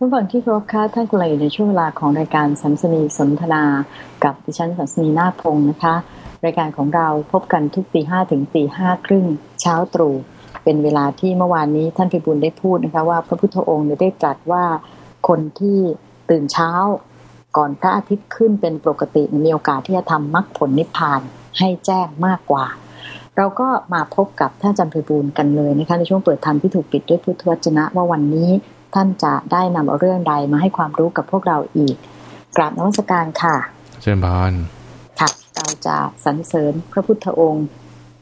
ท่านฟังที่เคารพค่ะท่านกุลอยู่ในช่วงเวลาของรายการสัมสนีสนทนา กับดิฉันสัมสนีนาพงศ์นะคะ รายการของเราพบกันทุกตีห้าถึงตีห้าครึ่งเช้าตรู่เป็นเวลาที่เมื่อวานนี้ท่านพิบูลได้พูดนะคะว่าพระพุทธองค์ได้ตรัสว่าคนที่ตื่นเช้า ก่อนพระอาทิตย์ขึ้นเป็นปกติมีโอกาสที่จะทำมรรคผลนิพพานให้แจ้งมากกว่า เราก็มาพบกับท่านอาจารย์พิบูลกันเลยนะคะในช่วงเปิดธรรมที่ถูกปิดด้วยพุทธวจนะว่าวันนี้ ท่านจะได้นำเอาเรื่องใดมาให้ความรู้กับพวกเราอีก กราบนวัสการค่ะเชิญพานค่ะเราจะสรรเสริญพระพุทธองค์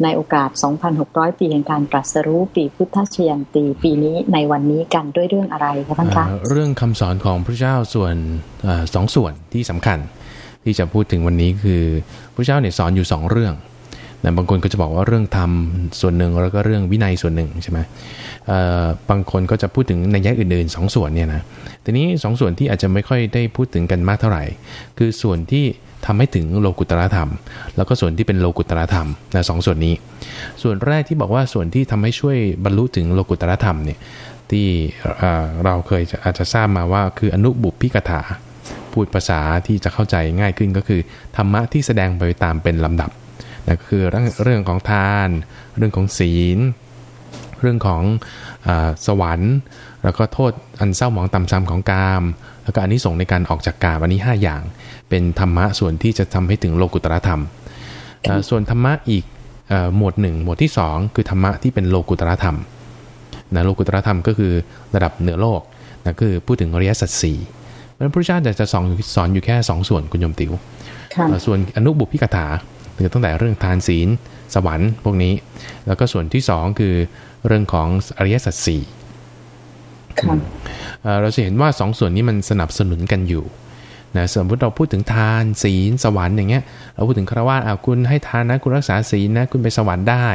ในโอกาส 2,600 ปีแห่งการตรัสรู้ปีพุทธชยันตีปีนี้ในวันนี้กันด้วยเรื่องอะไรคะท่านคะเอ่อเรื่องคำสอนของพระเจ้าส่วนเออสองส่วนที่สำคัญ ที่จะพูดถึงวันนี้คือพระเจ้าเนี่ยสอนอยู่สองเรื่อง นะบางคนก็จะบอกว่าเรื่องธรรมส่วนหนึ่งแล้วก็เรื่องวินัยส่วนหนึ่งใช่ไหมบางคนก็จะพูดถึงในแยกอื่นๆสองส่วนเนี่ยนะทีนี้สองส่วนที่อาจจะไม่ค่อยได้พูดถึงกันมากเท่าไหร่ คือส่วนที่ทำให้ถึงโลกุตตรธรรม แล้วก็ส่วนที่เป็นโลกุตตรธรรมนะสองส่วนนี้ ส่วนแรกที่บอกว่าส่วนที่ทำให้ช่วยบรรลุถึงโลกุตตรธรรมเนี่ยที่เราเคยอาจจะทราบมาว่าคืออนุบุพิกถาพูดภาษาที่จะเข้าใจง่ายขึ้นก็คือ ธรรมะที่แสดงไปตามเป็นลำดับ นะก็คือเรื่องเรื่องของทาน เรื่องของศีล เรื่องของอาสวรรค์ แล้วก็โทษอันเศร้าหมองต่ำซ้ำของกาม แล้วก็อันนี้ส่งส์ในการออกจากกามอันนี้ 5 อย่าง เป็นธรรมะส่วนที่จะทำให้ถึงโลกุตตรธรรมอ่าส่วนธรรมะอีกเอ่อหมวดหนึ่งหมวดที่ 2 คือธรรมะที่เป็นโลกุตตรธรรมนะโลกุตตรธรรมก็คือระดับเหนือโลกนะคือพูดถึงอริยสัจสี่เพราะฉะนั้นพระพุทธเจ้าจะจะสอนอยู่สอนอยู่แค่ 2 ส่วนคุณโยมติวค่ะเอ่อส่วนอนุบุพพิกถา คือตั้งแต่เรื่องทานศีล สวรรค์พวกนี้ แล้วก็ส่วนที่ 2 คือเรื่องของอริยสัจสี่ค่ะเอ่อเราจะเห็นว่าสองส่วนนี้มันสนับสนุนกันอยู่นะสมมติเราพูดถึงทานศีลสวรรค์อย่างเงี้ยเราพูดถึงคารวะอะคุณให้ทานนะคุณรักษาศีลนะคุณไปสวรรค์ได้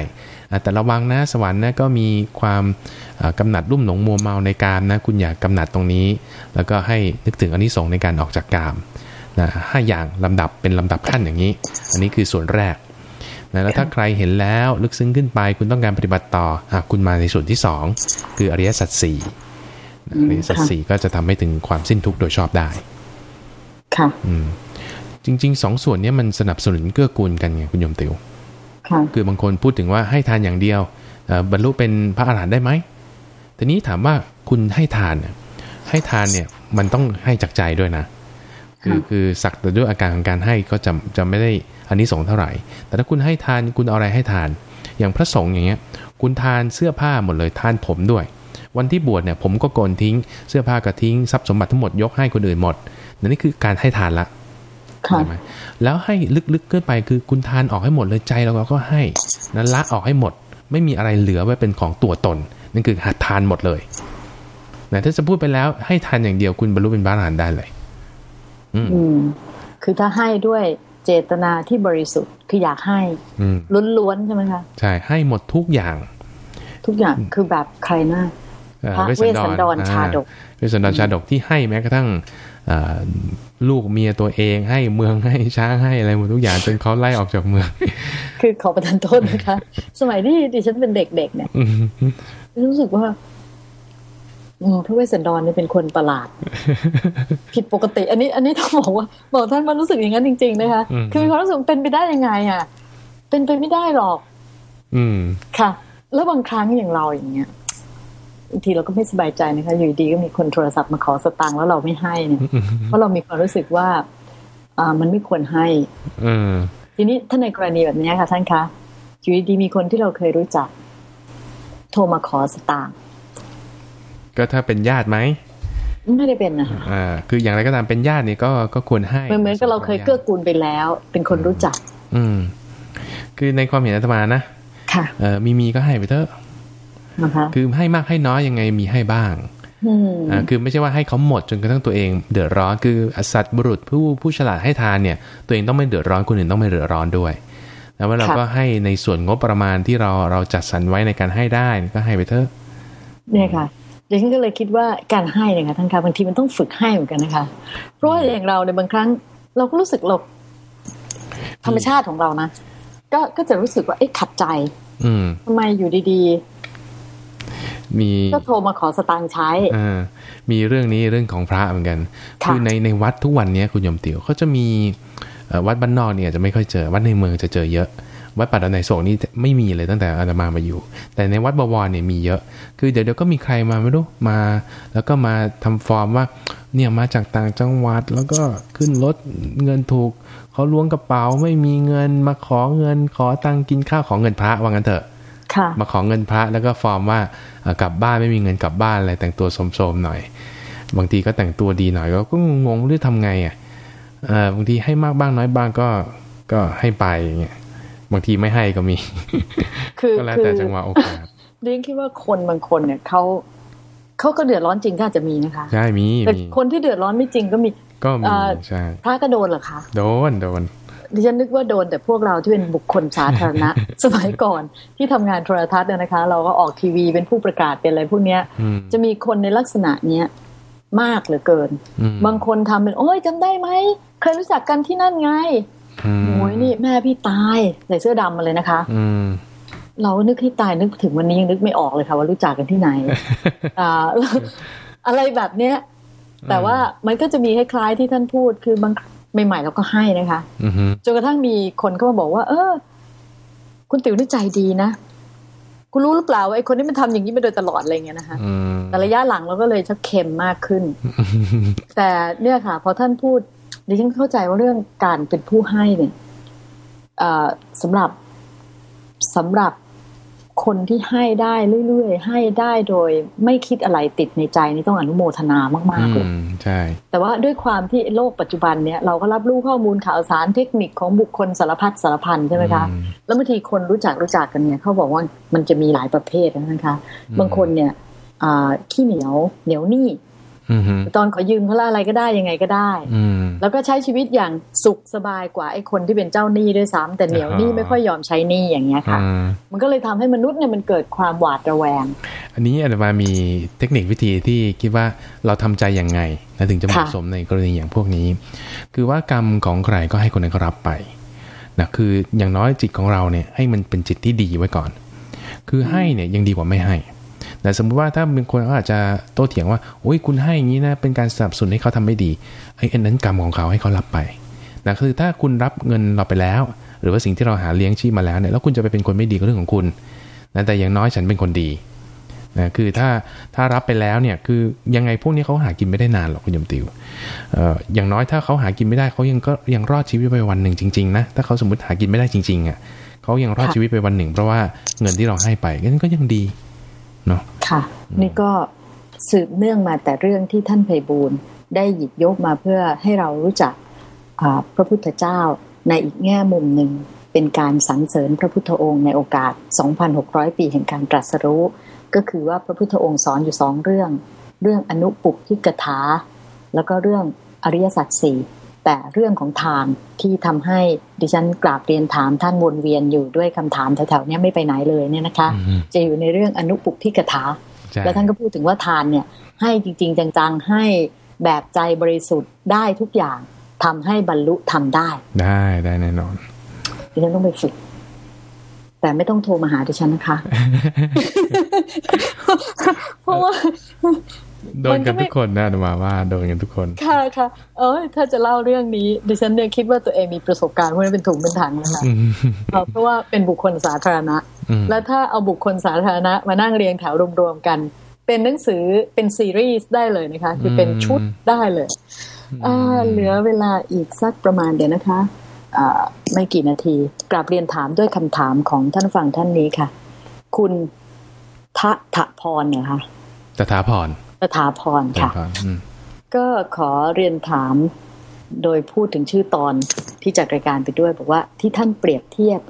อะแต่ระวังนะสวรรค์นะก็มีความอ่ากำหนัดรุ่มหลงมัวเมาในกามนะคุณอย่ากำหนัดตรงนี้ แล้วก็ให้นึกถึงอานิสงส์ในการออกจากกาม นะห้าอย่างลำดับเป็นลำดับขั้นอย่างนี้ อันนี้คือส่วนแรกนะแล้วถ้าใครเห็นแล้วลึกซึ้งขึ้นไป คุณต้องการปฏิบัติต่ออะคุณมาในส่วนที่สองคืออริยสัจสี่อืมอริยสัจค่ะสี่ก็จะทำให้ถึงความสิ้นทุกข์โดยชอบได้ ค่ะ อืม จริงๆสองส่วนเนี้มันสนับสนุนเกื้อกูลกันไงคุณโยมติวค่ะคือบางคนพูดถึงว่าให้ทานอย่างเดียวเอ่อบรรลุเป็นพระอาหารหันต์ได้ไหมทีนี้ถามว่าคุณให้ทานเนี่ยให้ทานเนี่ย มันต้องให้จากใจด้วยนะ คือค่ะคือสักแต่ด้วยอาการของการให้ก็จะจะไม่ได้อันนี้สงส์เท่าไหร่ แต่ถ้าคุณให้ทานคุณเอาอะไรให้ทาน อย่างพระสงฆ์อย่างเงี้ย คุณทานเสื้อผ้าหมดเลยทานผมด้วย วันที่บวชเนี่ยผมก็โกนทิ้ง เสื้อผ้าก็ทิ้งทรัพย์สมบัติทั้งหมดยกให้คนอื่นหมดนั่นนี่คือการให้ทานละค่ะใช่ไหมแล้วให้ลึกๆขึ้นไปคือคุณทานออกให้หมดเลยใจเราก็ให้นั้นละออกให้หมด ไม่มีอะไรเหลือไว้เป็นของตัวตนนั่นคือหัดทานหมดเลยนะถ้าจะพูดไปแล้วให้ทานอย่างเดียวคุณบรรลุเป็นพระอรหันต์ได้เลย อืมอืม คือถ้าให้ด้วยเจตนาที่บริสุทธิ์คืออยากให้อืมล้วนๆใช่ไหมคะใช่ให้หมดทุกอย่าง ทุกอย่างคือแบบใครหน้าเอ่อพระเวสสันดรชาดกอ่เวสสันดรชาดกที่ให้แม้กระทั่งอ่าลูกเมียตัวเองให้เมืองให้ช้างให้อะไรหมดทุกอย่างจนเขาไล่ออกจากเมือง คือขอประทานโทษนะคะ สมัยที่ดิฉันเป็นเด็กๆเนี่ยอืมรู้สึกว่าอืม พระเวสสันดรเนี่ยเป็นคนประหลาด ผิดปกติ อันนี้ อันนี้ต้องบอกว่า บอกท่านมารู้สึกอย่างนั้นจริง ๆ นะคะอืมคือมีความรู้สึกเป็นไปได้ยังไง อะ เป็นไปไม่ได้หรอก อืมค่ะ แล้วบางครั้งอย่างเราอย่างเงี้ยบางทีเราก็ไม่สบายใจนะคะ อยู่ดีก็มีคนโทรศัพท์มาขอสตางค์แล้วเราไม่ให้เนี่ยเพราะเรามีความรู้สึกว่า อ่ามันไม่ควรให้ อืมทีนี้ถ้าในกรณีแบบนี้ค่ะ ท่านคะอยู่ดีๆมีคนที่เราเคยรู้จัก โทรมาขอสตางค์ ก็ถ้าเป็นญาติไหมไม่ได้เป็นนะคะอ่า คืออย่างไรก็ตามเป็นญาตินี่ก็ก็ควรให้เหมือนเหมือนกับเราเคยเกื้อกูลไปแล้ว เป็นคนรู้จัก อืม คือในความเห็นอาตมานะค่ะเออมีมีก็ให้ไปเถอะนะคะคือให้มากให้น้อยยังไงมีให้บ้างอืมอ่าคือไม่ใช่ว่าให้เขาหมดจนกระทั่งตัวเอง เดือดร้อนคือสัตว์บุรุษผู้ผู้ฉลาดให้ทานเนี่ย ตัวเองต้องไม่เดือดร้อนคนอื่นต้องไม่เดือดร้อนด้วยแล้วว่าเราก็ให้ในส่วนงบประมาณที่เราเราจัดสรรไว้ในการให้ได้ก็ให้ไปเถอะเนี่ยค่ะ ดิฉันก็เลยคิดว่าการให้เนี่ยค่ะท่านคะบางทีมันต้องฝึกให้เหมือนกันนะคะ เพราะว่าอย่างเราในยบางครั้งเราก็รู้สึกเราธรรมชาติของเรานะก็ก็จะรู้สึกว่าเอ๊ะขัดใจ อืมทำไมอยู่ดีมีก็โทรมาขอสตางค์ใช้อ่ามีเรื่องนี้เรื่องของพระเหมือนกันค่ะคือในในวัดทุกวันเนี้ยคุณโยมติ๋วเขาจะมีเอ่อวัดบ้านนอกเนี่ยจะไม่ค่อยเจอวัดในเมืองจะเจอเยอะ วัดป่าดอนไหนโศกนี่ไม่มีเลยตั้งแต่อาตมามาอยู่ แต่ในวัดบวรเนี่ยมีเยอะ คือเดี๋ยวเดี๋ยวก็มีใครมาไม่รู้มา แล้วก็มาทำฟอร์มว่าเนี่ยมาจากต่างจังหวัดแล้วก็ขึ้นรถเงินถูกเขาล้วงกระเป๋าไม่มีเงินมาขอเงินขอตังค์กินข้าวขอเงินพระว่างั้นเถอะค่ะมาขอเงินพระแล้วก็ฟอร์มว่าเอ่อกลับบ้านไม่มีเงินกลับบ้านอะไรแต่งตัวโสมๆหน่อย บางทีก็แต่งตัวดีหน่อยก็ก็งงๆไม่รู้ทำไงอะเออบางทีให้มากบ้างน้อยบ้างก็ก็ให้ไปอย่างเงี้ย บางทีไม่ให้ก็มี คือก็แล้วคือแต่จังหวะโอกาสเรียนคิดว่าคนบางคนเนี่ยเขาเขาก็เดือดร้อนจริงก็อาจจะมีนะคะ ใช่มีแต่มีคนที่เดือดร้อนไม่จริงก็มี ก็มีเอ่อใช่พระก็โดนเหรอคะ โดนโดนดิฉันนึกว่าโดนแต่พวกเราที่เป็นบุคคลสาธารณะ สมัยก่อนที่ทำงานโทรทัศน์เนี่ยนะคะ เราก็ออกทีวีเป็นผู้ประกาศเป็นอะไรพวกเนี้ยอืมจะมีคนในลักษณะเนี้ยมากเหลือเกินอืมบางคนทำเป็นโอ้ยจำได้ไหมเคยรู้จักกันที่นั่นไงอืม โอ้ยนี่แม่พี่ตายใส่เสื้อดำมาเลยนะคะ อืมเรานึกที่ตายนึกถึงวันนี้ยังนึกไม่ออกเลยค่ะ ว่ารู้จักกันที่ไหนอ่าอะไรแบบเนี้ย แต่ว่ามันก็จะมีคล้ายๆที่ท่านพูดคือบางใหม่ๆเราก็ให้นะคะอืมจนกระทั่งมีคนเข้ามาบอกว่า เออ คุณติ๋วนี่ใจดีนะคุณรู้หรือเปล่าว่าไอ้คนนี้มันทำอย่างนี้มาโดยตลอดอะไรเงี้ยนะคะอืมแต่ระยะหลังเราก็เลยชักเค็มมากขึ้น แต่เนี่ยค่ะ พอท่านพูด ดิฉันเข้าใจว่าเรื่องการเป็นผู้ให้เนี่ยเอ่อสำหรับสำหรับคนที่ให้ได้เรื่อยๆให้ได้โดยไม่คิดอะไรติดในใจนี่ต้องอนุโมทนามากๆเลยอืมใช่ แต่ว่าด้วยความที่โลกปัจจุบันเนี่ยเราก็รับรู้ข้อมูลข่าวสารเทคนิคของบุคคลสารพัดสารพันใช่ไหมคะอืมแล้วบางทีคนรู้จักรู้จักกันเนี่ยเขาบอกว่ามันจะมีหลายประเภทนะคะอืมบางคนเนี่ยอ่าขี้เหนียวเหนียวหนี้อืม ตอนขอยืมเขาละอะไรก็ได้ยังไงก็ได้อืมแล้วก็ใช้ชีวิตอย่างสุขสบายกว่าไอ้คนที่เป็นเจ้าหนี้ด้วยซ้ำแต่เหนียวหนี้อ่าไม่ค่อยยอมใช้หนี้อย่างเงี้ยค่ะอ่ามันก็เลยทำให้มนุษย์เนี่ยมันเกิดความหวาดระแวง อันนี้อาจจะมามีเทคนิควิธีที่คิดว่าเราทำใจยังไงนะถึงจะเหมาะค่ะสมในกรณีอย่างพวกนี้ คือว่ากรรมของใครก็ให้คนนั้นเขารับไปนะคืออย่างน้อยจิตของเราเนี่ยให้มันเป็นจิตที่ดีไว้ก่อน คือให้เนี่ยยังดีกว่าไม่ให้ แต่สมมุติว่าถ้าเป็นคนเขาอาจจะโต้เถียงว่าโอ้ยคุณให้อย่างนี้นะเป็นการสนับสนุนให้เขาทำไม่ดีไอ้อันนั้นกรรมของเขาให้เขารับไปนะคือถ้าคุณรับเงินเราไปแล้ว หรือว่าสิ่งที่เราหาเลี้ยงชีพมาแล้วเนี่ยแล้วคุณจะไปเป็นคนไม่ดีก็เรื่องของคุณนะแต่อย่างน้อยฉันเป็นคนดีนะคือถ้าถ้ารับไปแล้วเนี่ยคือยังไงพวกนี้เขาหากินไม่ได้นานหรอกคุณยมติวเอ่ออย่างน้อยถ้าเขาหากินไม่ได้เขายังก็ยังรอดชีวิตไปวันหนึ่งจริงๆนะถ้าเขาสมมติหากินไม่ได้จริงๆอะเขายังรอดค่ะชีวิตไปวันหนึ่ง เพราะว่าเงินที่เราให้ไปงั้นก็ยังดีเนาะ ค่ะ นี่ก็สืบเนื่องมาแต่เรื่องที่ท่านไพบูลย์ได้หยิบยกมาเพื่อให้เรารู้จักอ่าพระพุทธเจ้าในอีกแง่มุมหนึ่งเป็นการสรรเสริญพระพุทธองค์ในโอกาส 2,600 ปีแห่งการตรัสรู้ ก็คือว่าพระพุทธองค์สอนอยู่สองเรื่อง เรื่องอนุปุกที่กถา แล้วก็เรื่องอริยสัจสี่ แต่เรื่องของทานที่ทำให้ดิฉันกราบเรียนถามท่านวนเวียนอยู่ด้วยคำถามแถวๆเนี้ยไม่ไปไหนเลยเนี่ยนะคะอืมจะอยู่ในเรื่องอนุปุกที่กถาใช่แล้วท่านก็พูดถึงว่าทานเนี่ยให้จริง ๆ จังๆ ให้แบบใจบริสุทธิ์ได้ทุกอย่างทำให้บรรลุทำได้ ได้ได้แน่นอนดิฉันต้องไปฝึกแต่ไม่ต้องโทรมาหาดิฉันนะคะ เพราะว่า โดนกันทุกคนนะอาตมาว่าโดนกันทุกคน ค่ะค่ะเอ้ยถ้าจะเล่าเรื่องนี้ ดิฉันเนี่ยคิดว่าตัวเองมีประสบการณ์เพราะนั้นเป็นถุงเป็นถังนะคะอืมเพราะว่าเป็นบุคคลสาธารณะอืมแล้วถ้าเอาบุคคลสาธารณะมานั่งเรียงแถวรวมๆกัน เป็นหนังสือเป็นซีรีส์ได้เลยนะคะ คือเป็นชุดได้เลยอ่าเหลือเวลาอีกสักประมาณเดี๋ยวนะคะอ่าไม่กี่นาทีกราบเรียนถามด้วยคำถามของท่านฟังท่านนี้ค่ะ คุณทะทะพรเนี่ยค่ะตถาพร ตถาพรตถาค่ะพรอืมก็ขอเรียนถามโดยพูดถึงชื่อตอนที่จัดรายการไปด้วย บอกว่าที่ท่านเปรียบเทียบ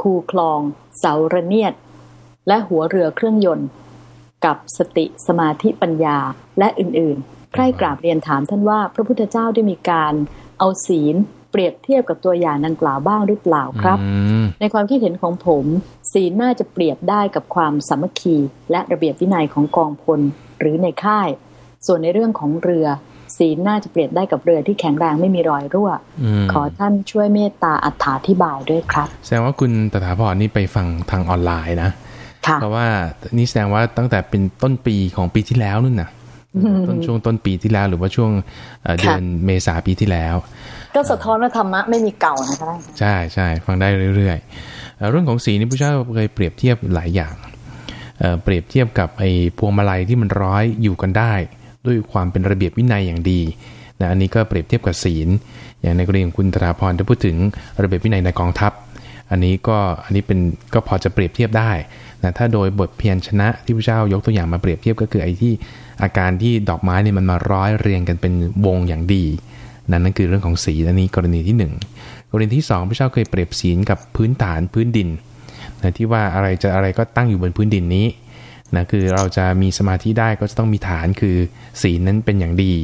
คูคลองเสาระเนียด และหัวเรือเครื่องยนต์ กับสติสมาธิปัญญาและอื่นๆ ใครกราบเรียนถามท่านว่า พระพุทธเจ้าได้มีการเอาศีลเปรียบเทียบกับตัวอย่างดังกล่าวบ้างหรือเปล่าครับอืมในความคิดเห็นของผม ศีลน่าจะเปรียบได้กับความสามัคคีและระเบียบวินัยของกองพล หรือในค่าย ส่วนในเรื่องของเรือศีลน่าจะเปรียบได้กับเรือที่แข็งแรงไม่มีรอยรั่วอืมขอท่านช่วยเมตตาอธิบายด้วยครับ แสดงว่าคุณตถาพรนี่ไปฟังทางออนไลน์นะค่ะเพราะว่านี่แสดงว่าตั้งแต่เป็นต้นปีของปีที่แล้วนู่นน่ะต้นช่วงต้นปีที่แล้วหรือว่าช่วงเอ่อเดือนเมษาปีที่แล้ว ก็สะท้อนว่าธรรมะไม่มีเก่านะคะท่านใช่ใช่ฟังได้เรื่อยๆเอ่อเรื่องของสีนี่พระเจ้าเคยเปรียบเทียบหลายอย่าง เปรียบเทียบกับไอ้พวงมาลัยที่มันร้อยอยู่กันได้ ด้วยความเป็นระเบียบวินัยอย่างดีนะอันนี้ก็เปรียบเทียบกับศีล อย่างในกรณีของคุณตราพรจะพูดถึงระเบียบวินัยในกองทัพ อันนี้ก็อันนี้เป็นก็พอจะเปรียบเทียบได้นะถ้าโดยบทเพียรชนะที่พระเจ้ายกตัวอย่างมาเปรียบเทียบก็คือไอ้ที่อาการที่ดอกไม้เนี่ยมันมาร้อยเรียงกันเป็นวงอย่างดีนั่นนั่นคือเรื่องของศีลอันนี้กรณีที่หนึ่งกรณีที่สองพระเจ้าเคยเปรียบศีลกับพื้นฐานพื้นดิน นะที่ว่าอะไรจะอะไรก็ตั้งอยู่บนพื้นดินนี้นะคือเราจะมีสมาธิได้ก็จะต้องมีฐานคือศีลนั้นเป็นอย่างดี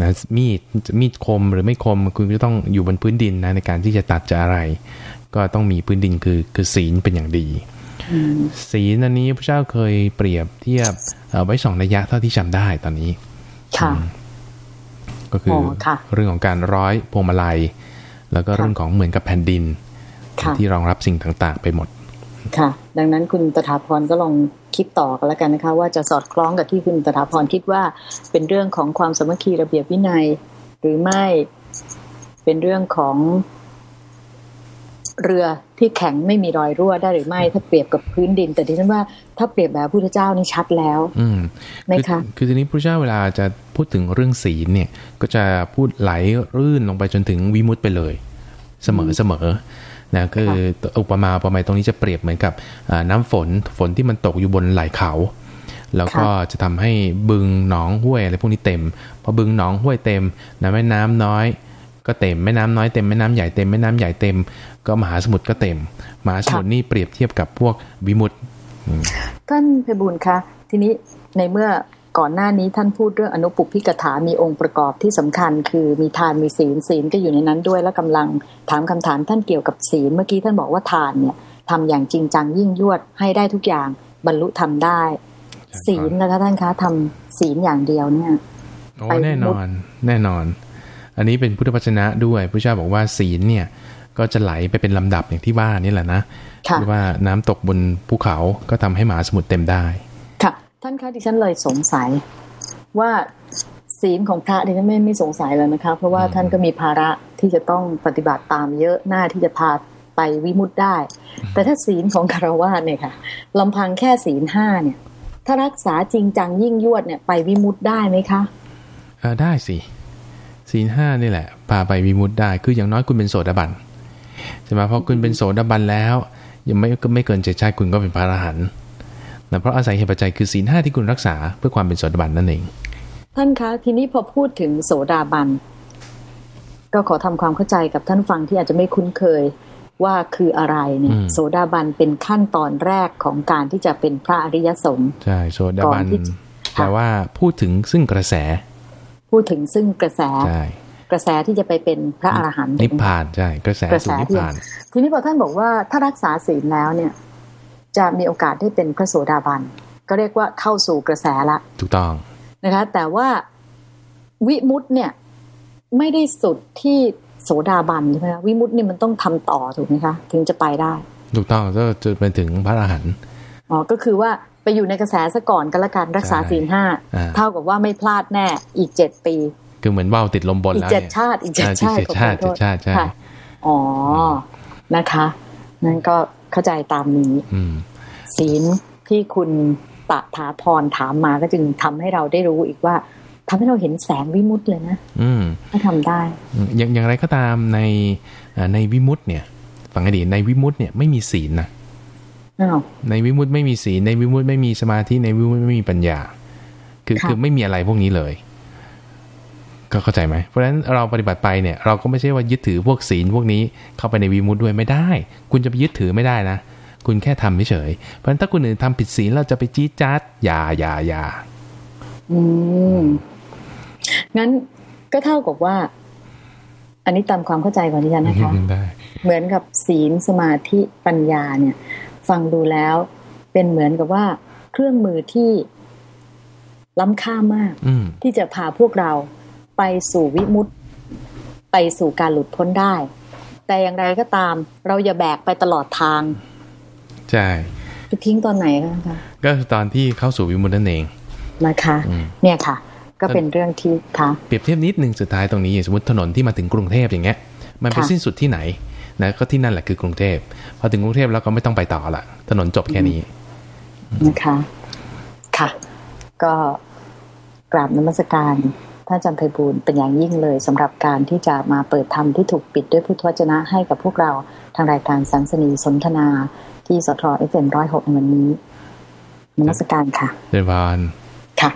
นะมีดมีดคมหรือไม่คมคุณก็ต้องอยู่บนพื้นดินนะในการที่จะตัดจะอะไร ก็ต้องมีพื้นดินคือคือศีลเป็นอย่างดี ศีลอันนี้พระเจ้าเคยเปรียบเทียบเอ่อไว้สองระยะเท่าที่จำได้ตอนนี้ค่ะก็คือออค่ะเรื่องของการร้อยพวงมาลัย แล้วก็เรื่องของเหมือนกับแผ่นดินค่ะที่รองรับสิ่งต่างๆ ไปหมด ค่ะ ดังนั้นคุณตถาพรก็ลองคิดต่อกันแล้วกันนะคะ ว่าจะสอดคล้องกับที่คุณตถาพรคิดว่าเป็นเรื่องของความสมัคคีระเบียบวินัย หรือไม่เป็นเรื่องของเรือที่แข็งไม่มีรอยรั่วได้หรือไม่ ถ้าเปรียบกับพื้นดิน แต่ดิฉันว่าถ้าเปรียบแบบพุทธเจ้านี่ชัดแล้ว อืมไหมคะคือทีนี้พระเจ้าเวลาจะพูดถึงเรื่องศีลเนี่ย ก็จะพูดไหลรื่นลงไปจนถึงวิมุตติไปเลย เสมอเสมอ นะคืออุปมาอุปไมยตรงนี้จะเปรียบเหมือนกับอ่าน้ำฝนฝนที่มันตกอยู่บนไหล่เขา แล้วก็จะทำให้บึงหนองห้วยอะไรพวกนี้เต็มพอบึงหนองห้วยเต็มนะแม่น้ำน้อยก็เต็มแม่น้ำน้อยเต็มแม่น้ำใหญ่เต็มแม่น้ำใหญ่เต็ม ก็มหาสมุทรก็เต็มมหาสมุทรนี่เปรียบเทียบกับพวกวิมุตติท่านเพบุญคะทีนี้ในเมื่อ ก่อนหน้านี้ท่านพูดเรื่องอนุปุพพิกถา มีองค์ประกอบที่สำคัญ คือมีทานมีศีลศีลก็อยู่ในนั้นด้วย และกำลังถามคำถามท่านเกี่ยวกับศีล เมื่อกี้ท่านบอกว่าทานเนี่ยทำอย่างจริงจังยิ่งยวดให้ได้ทุกอย่างบรรลุทำได้ ศีลนะคะท่านคะทำศีลอย่างเดียวเนี่ยโอ้ไปแน่นอนแน่นอน อันนี้เป็นพุทธวจนะด้วยพระเจ้าบอกว่าศีลเนี่ยก็จะไหลไปเป็นลำดับอย่างที่ว่านี่แหละนะค่ะที่ว่าน้ำตกบนภูเขาก็ทำให้มหาสมุทรเต็มได้ค่ะ ท่านคะดิฉันเลยสงสัยว่าศีลของพระดิฉันไม่ไม่สงสัยเลยนะคะ เพราะว่าอืมท่านก็มีภาระที่จะต้องปฏิบัติตามเยอะหน้าที่จะพาไปวิมุตติได้ แต่ถ้าศีลของคารวะเนี่ยค่ะลำพังแค่ศีลห้าเนี่ย ถ้ารักษาจริงจังยิ่งยวดเนี่ยไปวิมุตติได้ไหมคะเออได้สิศีลห้านี่แหละพาไปวิมุตติได้คืออย่างน้อยคุณเป็นโสดาบันใช่ไหมพอคุณเป็นโสดาบันแล้ว ยังไม่ก็ไม่เกินเจ็ดชาติคุณก็เป็นพระอรหันต์ นะเพราะอาศัยเหตุปัจจัยคือศีลห้าที่คุณรักษาเพื่อความเป็นโสดาบันนั่นเอง ท่านคะทีนี้พอพูดถึงโสดาบัน ก็ขอทำความเข้าใจกับท่านฟังที่อาจจะไม่คุ้นเคยว่าคืออะไรเนี่ยอืมโสดาบันเป็นขั้นตอนแรกของการที่จะเป็นพระอริยสงฆ์ใช่โสดาบันก่อนที่จะแปลว่าพูดถึงซึ่งกระแส พูดถึงซึ่งกระแสใช่กระแสที่จะไปเป็นพระอรหันต์นิพพานใช่กระแสกระแสสู่นิพที่พานทีนี้พอท่านบอกว่าถ้ารักษาศีลแล้วเนี่ย จะมีโอกาสได้เป็นพระโสดาบัน ก็เรียกว่าเข้าสู่กระแสละ ถูกต้องนะคะ แต่ว่าวิมุตติเนี่ย ไม่ได้สุดที่โสดาบันใช่ไหมคะวิมุตตินี่มันต้องทำต่อถูกไหมคะ ถึงจะไปได้ ถูกต้องก็จะไปถึงพระอรหันต์อ๋อก็คือว่าไปอยู่ในกระแสซะก่อนกันละกันรักษาใช่ศีลห้าอ่าเท่ากับว่าไม่พลาดแน่อีกเจ็ดปี คือเหมือนว่าวติดลมบนอีกแล้วเจ็ดเนี่ยชาติอีกเจ็ดอ่าชาติเจ็ดชาติขอโทษเจ็ดชาติใช่ค่ะอ๋อนะคะนั่นก็ เข้าใจตามนี้อืมศีลที่คุณตะถาพรถามมาก็จึงทำให้เราได้รู้อีกว่าทำให้เราเห็นแสงวิมุตต์เลยนะอืมถ้าทำได้อย่างอย่างไรก็ตามในเอ่อในวิมุตติเนี่ยฟังให้ดีในวิมุตติเนี่ยไม่มีศีลนะอ้าวในวิมุตติไม่มีศีลในวิมุตติไม่มีสมาธิในวิมุตติไม่มีปัญญา คือค่ะคือไม่มีอะไรพวกนี้เลย ก็เข้าใจไหมเพราะฉะนั้นเราปฏิบัติไปเนี่ยเราก็ไม่ใช่ว่ายึดถือพวกศีลพวกนี้เข้าไปในวิมุตติด้วยไม่ได้ คุณจะไปยึดถือไม่ได้นะ คุณแค่ทำเฉยๆเพราะฉะนั้นถ้าคุณอื่นทำผิดศีลเราจะไปจี้จัดอย่าอย่าอย่าอืมงั้นก็เท่ากับว่า อันนี้ตามความเข้าใจของดิฉันนะคะได้เหมือนกับศีลสมาธิปัญญาเนี่ย ฟังดูแล้ว เป็นเหมือนกับว่า เครื่องมือที่ล้ำค่ามากอืมที่จะพาพวกเรา ไปสู่วิมุตติไปสู่การหลุดพ้นได้ แต่อย่างไรก็ตาม เราอย่าแบกไปตลอดทาง ใช่ไปทิ้งตอนไหนคะก็ตอนที่เข้าสู่วิมุตตินั่นเองนะคะอืมเนี่ยค่ะ ก็เป็นเรื่องที่ค่ะเปรียบเทียบนิดนึงสุดท้ายตรงนี้อย่างสมมติถนนที่มาถึงกรุงเทพอย่างเงี้ย มันไปค่ะสิ้นสุดที่ไหนนะก็ที่นั่นแหละคือกรุงเทพพอถึงกรุงเทพแล้วก็ไม่ต้องไปต่อละถนนจบแค่นี้นะคะ ค่ะ ก็กราบนมัสการ ท่านอาจารย์ไพบูลย์เป็นอย่างยิ่งเลยสำหรับการที่จะมาเปิดธรรมที่ถูกปิดด้วยพุทธวจนะให้กับพวกเราทางรายการสรรสนีสนทนาที่สทร. FM ร้อยหกในวันนี้นมัสการค่ะเดนวานค่ะ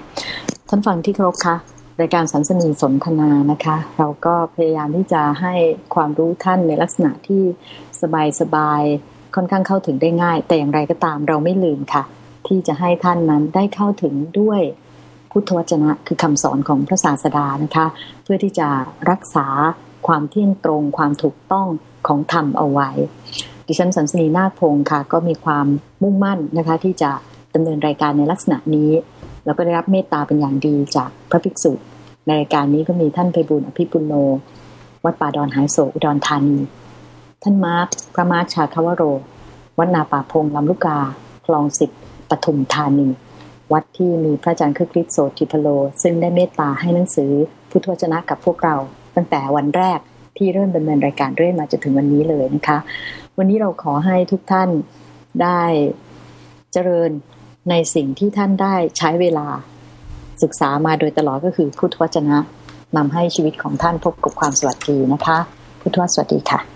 ท่านฟังที่เคารพคะรายการสรรสนีสนทนานะคะ เราก็พยายามที่จะให้ความรู้ท่านในลักษณะที่สบายสบายๆค่อนข้างเข้าถึงได้ง่าย แต่อย่างไรก็ตามเราไม่ลืมค่ะ ที่จะให้ท่านนั้นได้เข้าถึงด้วย พุทธวจนะ คือคำสอนของพระศาสดานะคะ เพื่อที่จะรักษาความเที่ยงตรงความถูกต้องของธรรมเอาไว้ ดิฉันสันสนีนาคพงศ์ค่ะ ก็มีความมุ่งมั่นนะคะที่จะดำเนินรายการในลักษณะนี้ แล้วก็ได้รับเมตตาเป็นอย่างดีจากพระภิกษุ ในรายการนี้ก็มีท่านไพบุญอภิปุโน วัดป่าดอนหายโศกอุดรธานี ท่านมาร์คพระมาร์คชาคาวโร วัดนาป่าพงลำลูกกาคลองสิบปทุมธานี วัดที่มีพระอาจารย์คึกฤทธิ์โสติพโล ซึ่งได้เมตตาให้หนังสือพุทธวจนะกับพวกเรา ตั้งแต่วันแรกที่เริ่มดำเนินรายการเรื่อยมาจนถึงวันนี้เลยนะคะ วันนี้เราขอให้ทุกท่านได้เจริญในสิ่งที่ท่านได้ใช้เวลาศึกษามาโดยตลอดก็คือพุทธวจนะนำให้ชีวิตของท่านพบกับความสวัสดีนะคะ พุทธวสวัสดีค่ะ